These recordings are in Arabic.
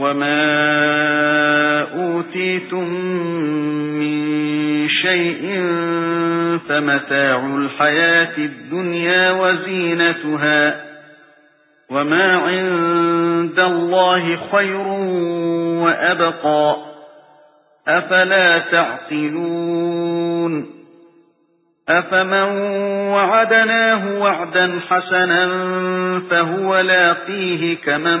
وَمَا أُوتِيتُم مِّن شَيْءٍ فَمَتَاعُ الْحَيَاةِ الدُّنْيَا وَزِينَتُهَا وَمَا عِندَ اللَّهِ خَيْرٌ وَأَبْقَى أَفَلَا تَعْقِلُونَ أَفَمَن وَعَدْنَاهُ وَعْدًا حَسَنًا فَهُوَ لَاقِيهِ كَمَن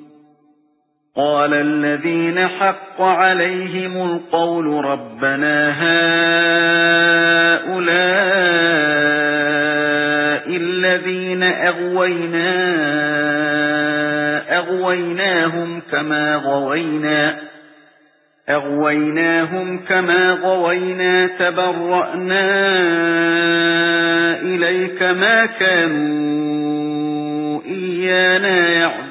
قَالَ الَّذِينَ حَقَّ عَلَيْهِمُ الْقَوْلُ رَبَّنَا هَؤُلَاءِ الَّذِينَ أَغْوَيْنَا أَغْوَيْنَاهُمْ كَمَا غَوَيْنَا أغويناهم كما غوينا تبرأنا إليك ما كانوا إيانا يعبدون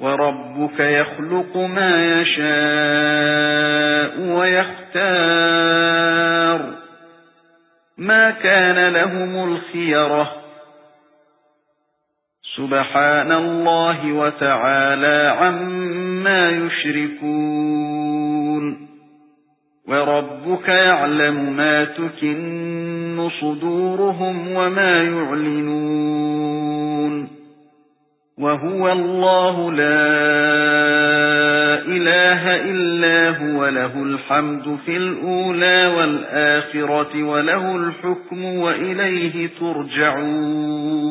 وَرَبُّكَ يَخْلُقُ مَا يَشَاءُ وَيَخْتَارُ. مَا كَانَ لَهُمُ الْخِيَرَةُ. سُبْحَانَ اللَّهِ وَتَعَالَى عَمَّا يُشْرِكُونَ. وَرَبُّكَ يَعْلَمُ مَا تُكِنُّ صُدُورُهُمْ وَمَا يُعْلِنُونَ. وَهُوَ اللَّهُ لَا إِلَٰهَ إِلَّا هُوَ لَهُ الْحَمْدُ فِي الْأُولَى وَالْآخِرَةِ وَلَهُ الْحُكْمُ وَإِلَيْهِ تُرْجَعُونَ.